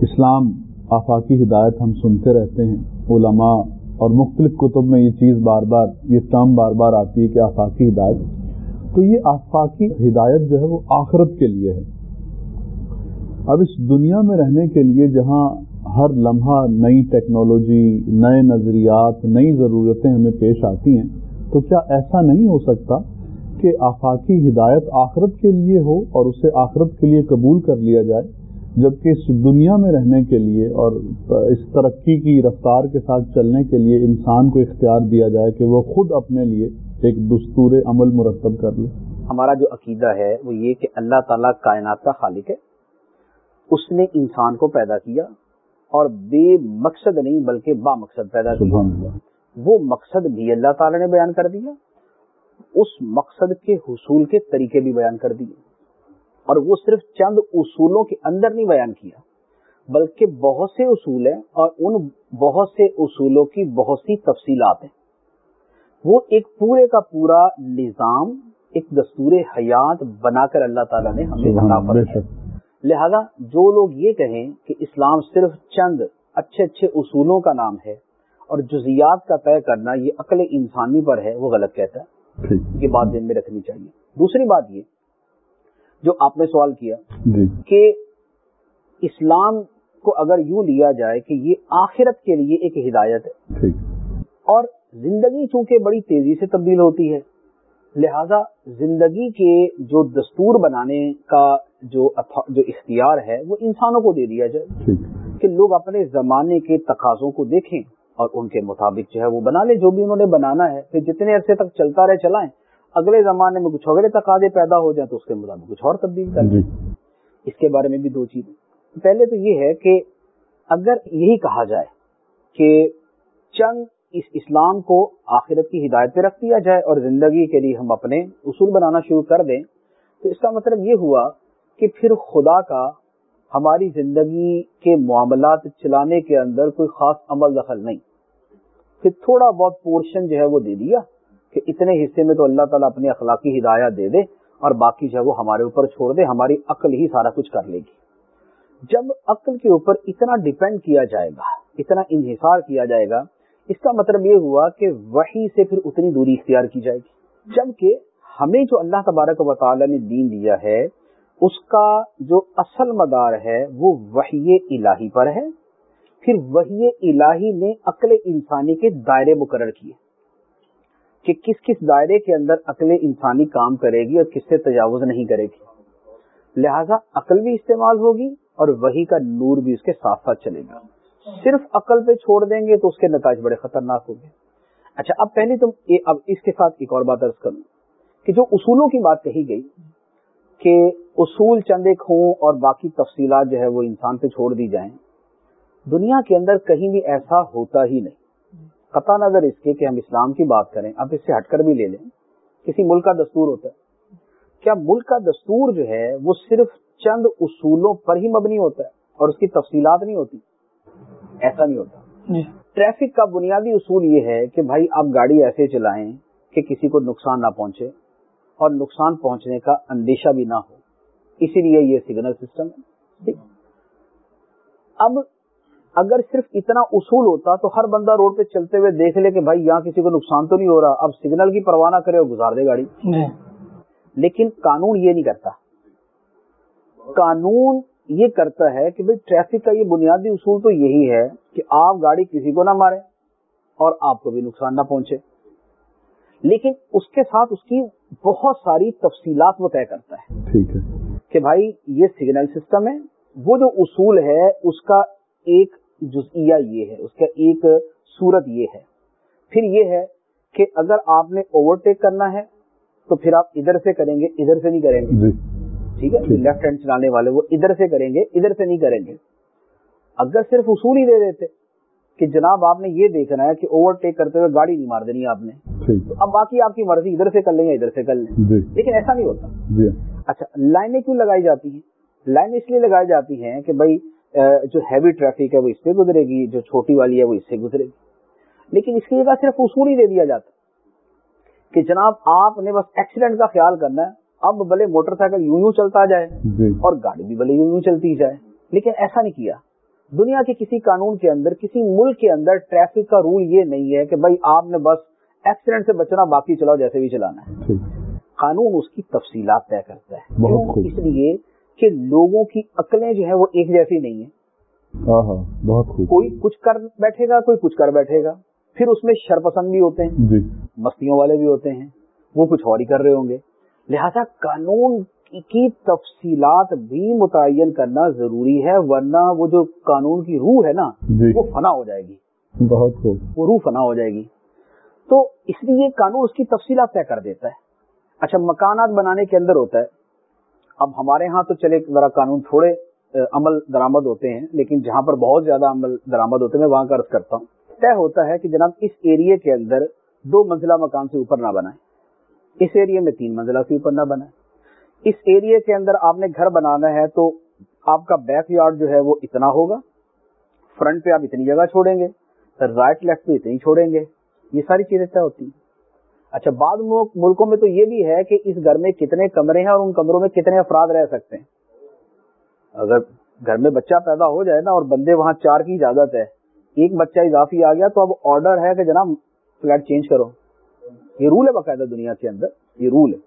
اسلام آفاقی ہدایت ہم سنتے رہتے ہیں۔ علماء اور مختلف کتب میں یہ چیز بار بار، یہ ٹرم بار بار آتی ہے کہ آفاقی ہدایت۔ تو یہ آفاقی ہدایت جو ہے وہ آخرت کے لیے ہے۔ اب اس دنیا میں رہنے کے لیے جہاں ہر لمحہ نئی ٹیکنالوجی، نئے نظریات، نئی ضرورتیں ہمیں پیش آتی ہیں، تو کیا ایسا نہیں ہو سکتا کہ آفاقی ہدایت آخرت کے لیے ہو اور اسے آخرت کے لیے قبول کر لیا جائے؟ جبکہ اس دنیا میں رہنے کے لیے اور اس ترقی کی رفتار کے ساتھ چلنے کے لیے انسان کو اختیار دیا جائے کہ وہ خود اپنے لیے ایک دستور عمل مرتب کر لے۔ ہمارا جو عقیدہ ہے وہ یہ کہ اللہ تعالیٰ کائنات کا خالق ہے۔ اس نے انسان کو پیدا کیا اور بے مقصد نہیں بلکہ با مقصد پیدا کیا۔ وہ مقصد بھی اللہ تعالی نے بیان کر دیا اس مقصد کے حصول کے طریقے بھی بیان کر دیے۔ اور وہ صرف چند اصولوں کے اندر نہیں بیان کیا بلکہ بہت سے اصول ہیں اور ان بہت سے اصولوں کی بہت سی تفصیلات ہیں۔ وہ ایک پورے کا پورا نظام ایک دستور حیات بنا کر اللہ تعالیٰ نے ہمیں لہذا جو لوگ یہ کہیں کہ اسلام صرف چند اچھے اچھے اصولوں کا نام ہے اور جزیات کا طے کرنا یہ عقل انسانی پر ہے وہ غلط کہتا ہے۔ یہ بات دن میں رکھنی چاہیے۔ دوسری بات یہ جو آپ نے سوال کیا جی۔ کہ اسلام کو اگر یوں لیا جائے کہ یہ آخرت کے لیے ایک ہدایت ہے اور زندگی چونکہ بڑی تیزی سے تبدیل ہوتی ہے لہذا زندگی کے جو دستور بنانے کا جو جو اختیار ہے وہ انسانوں کو دے دیا جائے۔ کہ لوگ اپنے زمانے کے تقاضوں کو دیکھیں اور ان کے مطابق جو ہے وہ بنا لیں جو بھی انہوں نے بنانا ہے پھر جتنے عرصے تک چلتا رہے چلائیں۔ اگلے زمانے میں کچھ اگلے تقاضے پیدا ہو جائیں تو اس کے مطابق کچھ اور تبدیل کر جی۔ اس کے بارے میں بھی دو چیزیں۔ پہلے تو یہ ہے کہ اگر یہی کہا جائے کہ چند اس اسلام کو آخرت کی ہدایت پہ رکھ دیا جائے اور زندگی کے لیے ہم اپنے اصول بنانا شروع کر دیں تو اس کا مطلب یہ ہوا کہ پھر خدا کا ہماری زندگی کے معاملات چلانے کے اندر کوئی خاص عمل دخل نہیں۔ پھر تھوڑا بہت پورشن جو ہے وہ دے دیا۔ کہ اتنے حصے میں تو اللہ تعالیٰ اپنی اخلاقی ہدایات دے دے اور باقی جو ہے وہ ہمارے اوپر چھوڑ دے، ہماری عقل ہی سارا کچھ کر لے گی۔ جب عقل کے اوپر اتنا ڈپینڈ کیا جائے گا، اتنا انحصار کیا جائے گا، اس کا مطلب یہ ہوا کہ وہی سے پھر اتنی دوری اختیار کی جائے گی۔ جبکہ ہمیں جو اللہ تبارک و تعالیٰ نے دین دیا ہے، اس کا جو اصل مدار ہے وہ وحی الہی پر ہے۔ پھر وحی الہی نے عقل انسانی کے دائرے مقرر کیے۔ کہ کس کس دائرے کے اندر عقل انسانی کام کرے گی اور کس سے تجاوز نہیں کرے گی۔ لہذا عقل بھی استعمال ہوگی اور وہی کا نور بھی اس کے ساتھ ساتھ چلے گا۔ صرف عقل پہ چھوڑ دیں گے تو اس کے نتائج بڑے خطرناک ہوں گے۔ اچھا اب پہلے تم اب اس کے ساتھ ایک اور بات ارض کروں کہ جو اصولوں کی بات کہی گئی کہ اصول چند ایک ہوں اور باقی تفصیلات جو ہے وہ انسان پہ چھوڑ دی جائیں، دنیا کے اندر کہیں بھی ایسا ہوتا ہی نہیں۔ قطع نظر اس کے کہ ہم اسلام کی بات کریں اب اس سے ہٹ کر بھی لے لیں۔ کسی ملک کا دستور ہوتا ہے۔ کیا ملک کا دستور جو ہے وہ صرف چند اصولوں پر ہی مبنی ہوتا ہے اور اس کی تفصیلات نہیں ہوتی؟ ایسا نہیں ہوتا۔ جی۔ ٹریفک کا بنیادی اصول یہ ہے کہ بھائی آپ گاڑی ایسے چلائیں کہ کسی کو نقصان نہ پہنچے اور نقصان پہنچنے کا اندیشہ بھی نہ ہو۔ اسی لیے یہ سگنل سسٹم ہے۔ اب اگر صرف اتنا اصول ہوتا تو ہر بندہ روڈ پہ چلتے ہوئے دیکھ لے کہ بھائی یہاں کسی کو نقصان تو نہیں ہو رہا اب سگنل کی پرواہ نہ کرے اور گزار دے گاڑی۔ جی۔ لیکن قانون یہ نہیں کرتا۔ قانون یہ کرتا ہے کہ بھائی ٹریفک کا یہ بنیادی اصول تو یہی ہے کہ آپ گاڑی کسی کو نہ مارے اور آپ کو بھی نقصان نہ پہنچے۔ لیکن اس کے ساتھ اس کی بہت ساری تفصیلات وہ طے کرتا ہے۔ ٹھیک ہے۔ کہ بھائی یہ سگنل سسٹم ہے وہ جو اصول ہے اس کا ایک جزئیہ یہ ہے اس کا ایک صورت یہ ہے۔ پھر یہ ہے کہ اگر آپ نے اوورٹیک کرنا ہے تو پھر آپ ادھر سے کریں گے ادھر سے نہیں کریں گے۔ جی۔ ٹھیک ہے؟ لیفٹ ہینڈ چلانے والے وہ ادھر سے کریں گے ادھر سے نہیں کریں گے۔ اگر صرف اصول ہی دے دیتے کہ جناب آپ نے یہ دیکھنا ہے کہ اوور ٹیک کرتے ہوئے گاڑی نہیں مار دینی آپ نے اب باقی آپ کی مرضی ادھر سے کر لیں یا ادھر سے کر لیں۔ جی۔ لیکن ایسا نہیں ہوتا۔ جی۔ اچھا لائنیں کیوں لگائی جاتی ہیں؟ لائن اس لیے لگائی جاتی ہیں کہ بھائی جو ہیوی ٹریفک ہے وہ اس پہ گزرے گی جو چھوٹی والی ہے وہ اس سے گزرے گی۔ لیکن اس کی جگہ صرف اصول ہی دے دیا جاتا کہ جناب آپ نے بس ایکسیڈنٹ کا خیال کرنا ہے۔ اب بھلے موٹر سائیکل یوں یوں چلتا جائے جی۔ اور گاڑی بھی بھلے یوں یوں چلتی جائے۔ لیکن ایسا نہیں کیا۔ دنیا کے کسی قانون کے اندر کسی ملک کے اندر ٹریفک کا رول یہ نہیں ہے کہ بھائی آپ نے بس ایکسیڈنٹ سے بچنا باقی چلاؤ جیسے بھی چلانا ہے۔ قانون اس کی تفصیلات طے کرتا ہے۔ اس لیے کہ لوگوں کی عقلیں جو ہیں وہ ایک جیسی نہیں ہیں۔ بہت خوب۔ کوئی کچھ کر بیٹھے گا کوئی کچھ کر بیٹھے گا۔ پھر اس میں شرپسند بھی ہوتے ہیں۔ جی۔ مستیوں والے بھی ہوتے ہیں۔ وہ کچھ اور ہی کر رہے ہوں گے۔ لہذا قانون کی تفصیلات بھی متعین کرنا ضروری ہے ورنہ وہ جو قانون کی روح ہے نا جی۔ وہ فنا ہو جائے گی۔ بہت خوب۔ وہ روح فنا ہو جائے گی۔ تو اس لیے قانون اس کی تفصیلات طے کر دیتا ہے۔ اچھا مکانات بنانے کے اندر ہوتا ہے۔ اب ہمارے ہاں تو چلے ذرا قانون تھوڑے عمل درامد ہوتے ہیں، لیکن جہاں پر بہت زیادہ عمل درامد ہوتے ہیں، میں وہاں کا عرض کرتا ہوں۔ طے ہوتا ہے کہ جناب اس ایریے کے اندر دو منزلہ مکان سے اوپر نہ بنائیں۔ اس ایریے میں تین منزلہ سے اوپر نہ بنائیں۔ اس ایریے کے اندر آپ نے گھر بنانا ہے تو آپ کا بیک یارڈ جو ہے وہ اتنا ہوگا۔ فرنٹ پہ آپ اتنی جگہ چھوڑیں گے رائٹ لیفٹ پہ اتنی چھوڑیں گے۔ یہ ساری چیزیں طے ہوتی ہیں۔ اچھا بعض ملکوں میں تو یہ بھی ہے کہ اس گھر میں کتنے کمرے ہیں اور ان کمروں میں کتنے افراد رہ سکتے ہیں۔ اگر گھر میں بچہ پیدا ہو جائے نا اور بندے وہاں چار کی اجازت ہے، ایک بچہ اضافی آ گیا تو اب آرڈر ہے کہ جناب فلیٹ چینج کرو۔ یہ رول ہے باقاعدہ دنیا کے اندر، یہ رول ہے۔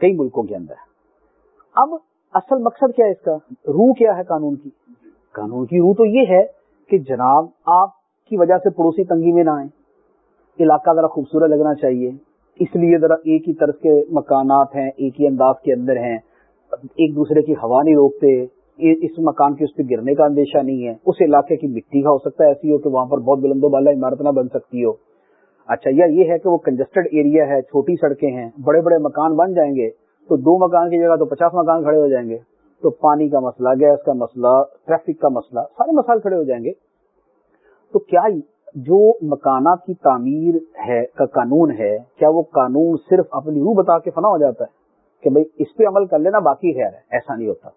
کئی ملکوں کے اندر۔ اب اصل مقصد کیا ہے اس کا؟ روح کیا ہے قانون کی؟ قانون کی روح تو یہ ہے کہ جناب آپ کی وجہ سے پڑوسی تنگی میں نہ آئے علاقہ ذرا خوبصورت لگنا چاہیے۔ اس لیے ذرا ایک ہی طرز کے مکانات ہیں، ایک ہی انداز کے اندر ہیں۔ ایک دوسرے کی ہوا نہیں روکتے۔ اس مکان کے اس پہ گرنے کا اندیشہ نہیں ہے۔ اس علاقے کی مٹی کا ہو سکتا ہے، ایسی ہو کہ وہاں پر بہت بلند و بالا عمارت نہ بن سکتی ہو۔ اچھا یا یہ ہے کہ وہ کنجسٹڈ ایریا ہے، چھوٹی سڑکیں ہیں بڑے بڑے مکان بن جائیں گے، تو دو مکان کی جگہ تو پچاس مکان کھڑے ہو جائیں گے۔ تو پانی کا مسئلہ، گیس کا مسئلہ، ٹریفک کا مسئلہ، سارے مسائل کھڑے ہو جائیں گے۔ تو کیا جو مکانات کی تعمیر ہے، کا قانون ہے، کیا وہ قانون صرف اپنی روح بتا کے فنا ہو جاتا ہے کہ بھائی اس پہ عمل کر لینا باقی خیر ہے؟ ایسا نہیں ہوتا۔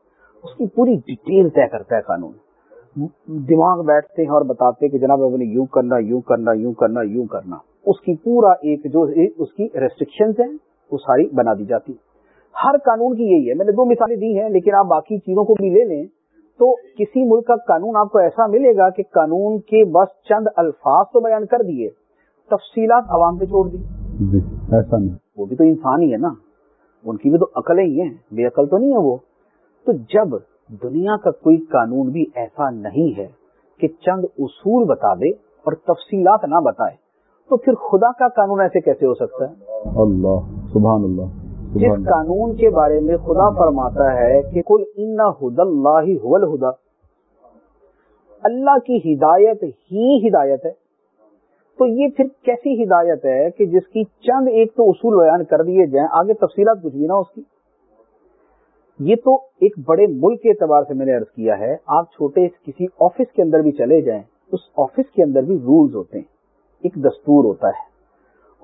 اس کی پوری ڈیٹیل طے کرتا ہے قانون۔ دماغ بیٹھتے ہیں اور بتاتے کہ جناب اپنے یوں کرنا یوں کرنا یوں کرنا یوں کرنا۔ اس کی پورا ایک جو اس کی ریسٹرکشن ہیں، وہ ساری بنا دی جاتی ہر قانون کی یہی ہے۔ میں نے دو مثالیں دی ہیں، لیکن آپ باقی چیزوں کو بھی لے لیں۔ تو کسی ملک کا قانون آپ کو ایسا ملے گا کہ قانون کے بس چند الفاظ تو بیان کر دیے تفصیلات عوام پہ چھوڑ دی۔ جی ایسا نہیں۔ وہ بھی تو انسان ہی ہے نا۔ ان کی بھی تو عقلیں ہی ہیں بے عقل تو نہیں ہے وہ۔ تو جب دنیا کا کوئی قانون بھی ایسا نہیں ہے کہ چند اصول بتا دے اور تفصیلات نہ بتائے تو پھر خدا کا قانون ایسے کیسے ہو سکتا ہے؟ اللہ سبحان اللہ۔ جس قانون کے بارے میں خدا فرماتا ہے کہ کل ان ہد اللہ ہدا اللہ کی ہدایت ہی ہدایت ہے۔ تو یہ پھر کیسی ہدایت ہے کہ جس کی چند ایک تو اصول بیان کر دیے جائیں آگے تفصیلات کچھ بھی نہ اس کی۔ یہ تو ایک بڑے ملک کے اعتبار سے میں نے عرض کیا ہے آپ چھوٹے کسی آفس کے اندر بھی چلے جائیں اس آفس کے اندر بھی رولز ہوتے ہیں ایک دستور ہوتا ہے۔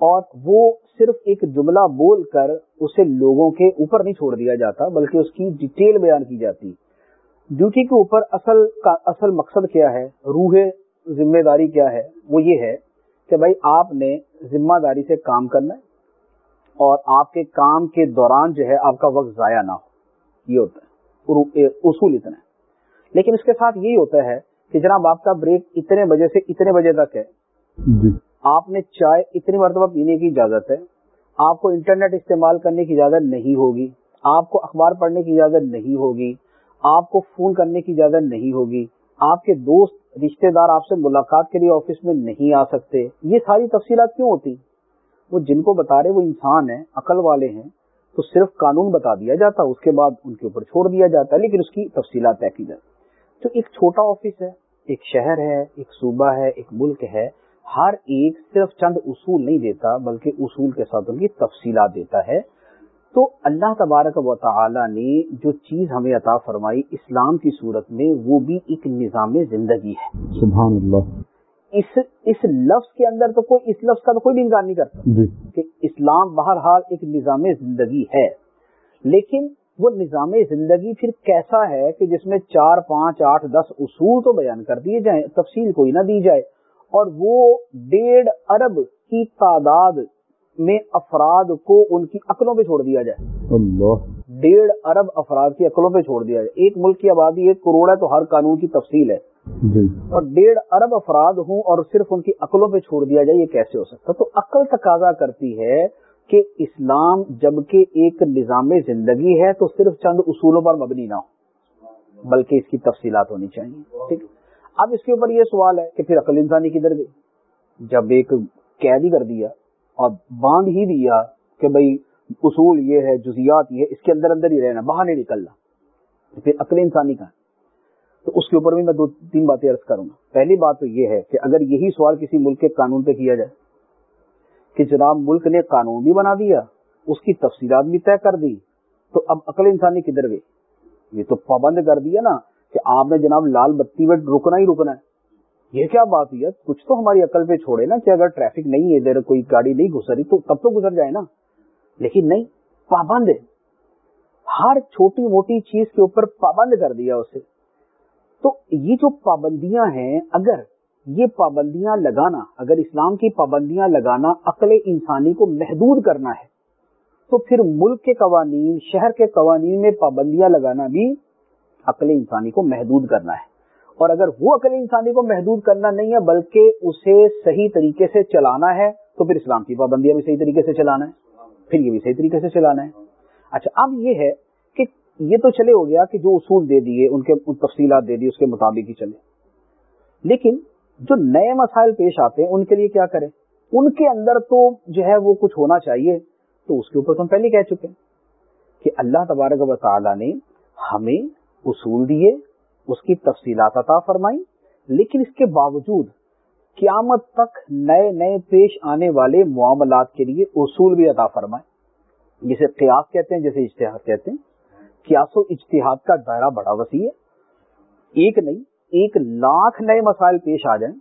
اور وہ صرف ایک جملہ بول کر اسے لوگوں کے اوپر نہیں چھوڑ دیا جاتا، بلکہ اس کی ڈیٹیل بیان کی جاتی۔ ڈیوٹی کے اوپر اصل کا اصل مقصد کیا ہے؟ روح ذمہ داری کیا ہے؟ وہ یہ ہے کہ بھائی آپ نے ذمہ داری سے کام کرنا ہے اور آپ کے کام کے دوران جو ہے آپ کا وقت ضائع نہ ہو۔ یہ ہوتا ہے اصول اتنا ہے۔ لیکن اس کے ساتھ یہی ہوتا ہے کہ جناب آپ کا بریک اتنے بجے سے اتنے بجے تک ہے۔ جی۔ آپ نے چائے اتنی مرتبہ پینے کی اجازت ہے، آپ کو انٹرنیٹ استعمال کرنے کی اجازت نہیں ہوگی، آپ کو اخبار پڑھنے کی اجازت نہیں ہوگی، آپ کو فون کرنے کی اجازت نہیں ہوگی، آپ کے دوست، رشتہ دار آپ سے ملاقات کے لیے آفس میں نہیں آ سکتے۔ یہ ساری تفصیلات کیوں ہوتی؟ وہ جن کو بتا رہے وہ انسان ہیں، عقل والے ہیں، تو صرف قانون بتا دیا جاتا، اس کے بعد ان کے اوپر چھوڑ دیا جاتا ہے لیکن اس کی تفصیلات طے کی جاتی۔ تو ایک چھوٹا آفس ہے، ایک شہر ہے، ایک صوبہ ہے، ایک ملک ہے ہر ایک صرف چند اصول نہیں دیتا بلکہ اصول کے ساتھ ان کی تفصیلات دیتا ہے۔ تو اللہ تبارک و تعالی نے جو چیز ہمیں عطا فرمائی اسلام کی صورت میں وہ بھی ایک نظام زندگی ہے۔ سبحان اللہ۔ اس اس لفظ کے اندر تو کوئی اس لفظ کا تو کوئی بھی انکار نہیں کرتا جی۔ کہ اسلام بہرحال ایک نظام زندگی ہے۔ لیکن وہ نظام زندگی پھر کیسا ہے کہ جس میں چار پانچ آٹھ دس اصول تو بیان کر دیے جائیں تفصیل کوئی نہ دی جائے۔ اور وہ ڈیڑھ ارب کی تعداد میں افراد کو ان کی عقلوں پہ چھوڑ دیا جائے۔ اللہ۔ ڈیڑھ ارب افراد کی عقلوں پہ چھوڑ دیا جائے۔ ایک ملک کی آبادی ایک کروڑ ہے تو ہر قانون کی تفصیل ہے۔ جی۔ اور ڈیڑھ ارب افراد ہوں اور صرف ان کی عقلوں پہ چھوڑ دیا جائے یہ کیسے ہو سکتا؟ تو عقل تقاضا کرتی ہے کہ اسلام جبکہ ایک نظام زندگی ہے تو صرف چند اصولوں پر مبنی نہ ہو بلکہ اس کی تفصیلات ہونی چاہیے ٹھیک۔ اب اس کے اوپر یہ سوال ہے کہ پھر عقل انسانی کدھر گئی؟ جب ایک قید ہی کر دیا اور باندھ ہی دیا کہ بھائی اصول یہ ہے جزیات یہ ہے، اس کے اندر اندر ہی رہنا، باہر نہیں نکلنا۔ پھر عقل انسانی کا تو اس کے اوپر بھی میں دو تین باتیں عرض کروں گا۔ پہلی بات تو یہ ہے کہ اگر یہی سوال کسی ملک کے قانون پہ کیا جائے کہ جناب ملک نے قانون بھی بنا دیا، اس کی تفصیلات بھی طے کر دی، تو اب عقل انسانی کدھر گئی؟ یہ تو پابند کر دیا نا۔ کہ آپ نے جناب لال بتی میں رکنا ہی رکنا ہے۔ یہ کیا بات ہوئی ہے؟ کچھ تو ہماری عقل پہ چھوڑے نا کہ اگر ٹریفک نہیں ہے، ادھر کوئی گاڑی نہیں گزری تو تب تو گزر جائے نا۔ لیکن نہیں، پابند ہے۔ ہر چھوٹی موٹی چیز کے اوپر پابند کر دیا اسے۔ تو یہ جو پابندیاں ہیں، اگر یہ پابندیاں لگانا، اگر اسلام کی پابندیاں لگانا عقل انسانی کو محدود کرنا ہے، تو پھر ملک کے قوانین، شہر کے قوانین میں پابندیاں لگانا بھی عقل انسانی کو محدود کرنا ہے۔ اور اگر وہ عقل انسانی کو محدود کرنا نہیں ہے، بلکہ اسے صحیح طریقے سے چلانا ہے، تو پھر اسلام کی پابندیاں بھی صحیح طریقے سے چلانا ہے۔ پھر یہ بھی صحیح طریقے سے چلانا ہے۔ اچھا اب یہ ہے کہ یہ تو چلے ہو گیا کہ جو اصول دے دیے، ان کے تفصیلات دے دی اس کے مطابق ہی چلے۔ لیکن جو نئے مسائل پیش آتے ہیں، ان کے لیے کیا کریں؟ ان کے اندر تو جو ہے وہ کچھ ہونا چاہیے، تو اس کے اوپر تو ہم پہلے کہہ چکے ہیں کہ اللہ تبارک و تعالی نے ہمیں اصول دیے، اس کی تفصیلات عطا فرمائی لیکن اس کے باوجود قیامت تک نئے نئے پیش آنے والے معاملات کے لیے اصول بھی عطا فرمائے جسے قیاس کہتے ہیں، جسے اشتہاد کہتے ہیں۔ قیاس و اجتہاد کا دائرہ بڑا وسیع ہے۔ ایک نہیں، ایک لاکھ نئے مسائل پیش آ جائیں۔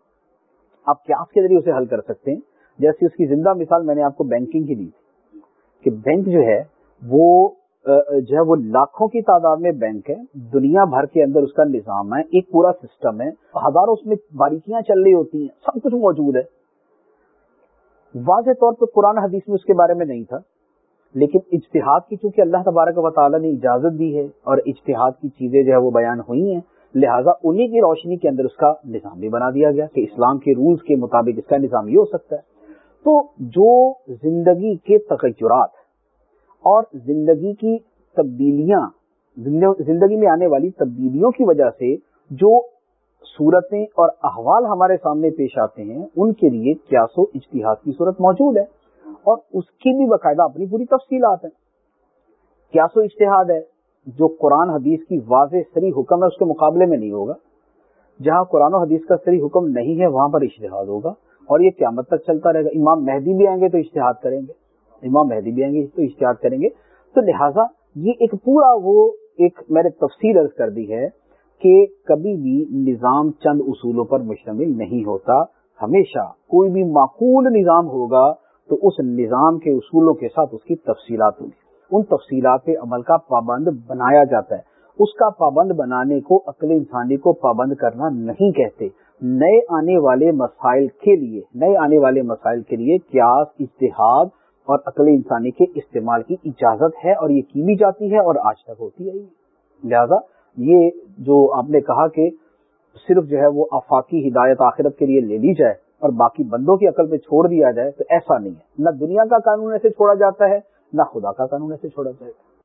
آپ قیاس کے ذریعے اسے حل کر سکتے ہیں۔ جیسے اس کی زندہ مثال میں نے آپ کو بینکنگ کی دی تھی، کہ بینک جو ہے، وہ جو ہے وہ لاکھوں کی تعداد میں بینک ہے، دنیا بھر کے اندر اس کا نظام ہے، ایک پورا سسٹم ہے، ہزاروں اس میں باریکیاں چل رہی ہوتی ہیں، سب کچھ موجود ہے۔ واضح طور پہ قرآن حدیث میں اس کے بارے میں نہیں تھا، لیکن اجتہاد کی چونکہ اللہ تبارک و تعالیٰ نے اجازت دی ہے اور اجتہاد کی چیزیں جو ہے وہ بیان ہوئی ہیں، لہٰذا انہی کی روشنی کے اندر اس کا نظام بھی بنا دیا گیا کہ اسلام کے رولز کے مطابق اس کا نظام یہ ہو سکتا ہے۔ تو جو زندگی کے تغیرات اور زندگی کی تبدیلیاں زندگی میں آنے والی تبدیلیوں کی وجہ سے جو صورتیں اور احوال ہمارے سامنے پیش آتے ہیں، ان کے لیے قیاس و اجتہاد کی صورت موجود ہے اور اس کی بھی باقاعدہ اپنی پوری تفصیلات ہیں۔ قیاس و اجتہاد ہے، جو قرآن حدیث کی واضح سری حکم ہے، اس کے مقابلے میں نہیں ہوگا۔ جہاں قرآن و حدیث کا سری حکم نہیں ہے، وہاں پر اشتہاد ہوگا اور یہ قیامت تک چلتا رہے گا۔ امام مہدی بھی آئیں گے تو اشتہاد کریں گے۔ امام مہدی بھی آئیں گے تو اشتہاد کریں گے۔ تو لہٰذا یہ ایک پورا وہ ایک میں نے تفصیل عرض کر دی ہے کہ کبھی بھی نظام چند اصولوں پر مشتمل نہیں ہوتا۔ ہمیشہ کوئی بھی معقول نظام ہوگا تو اس نظام کے اصولوں کے ساتھ اس کی تفصیلات ہوگی۔ ان تفصیلات عمل کا پابند بنایا جاتا ہے۔ اس کا پابند بنانے کو عقل انسانی کو پابند کرنا نہیں کہتے۔ نئے آنے والے مسائل کے لیے، نئے آنے والے مسائل کے لیے قیاس اشتہاد اور عقل انسانی کے استعمال کی اجازت ہے اور یہ کی بھی جاتی ہے اور آج تک ہوتی ہے لہذا یہ جو آپ نے کہا کہ صرف جو ہے وہ آفاقی ہدایت آخرت کے لیے لے لی جائے اور باقی بندوں کی عقل پہ چھوڑ دیا جائے تو ایسا نہیں ہے۔ نہ دنیا کا قانون ایسے چھوڑا جاتا ہے، نہ خدا کا قانون ایسے چھوڑا جائے گا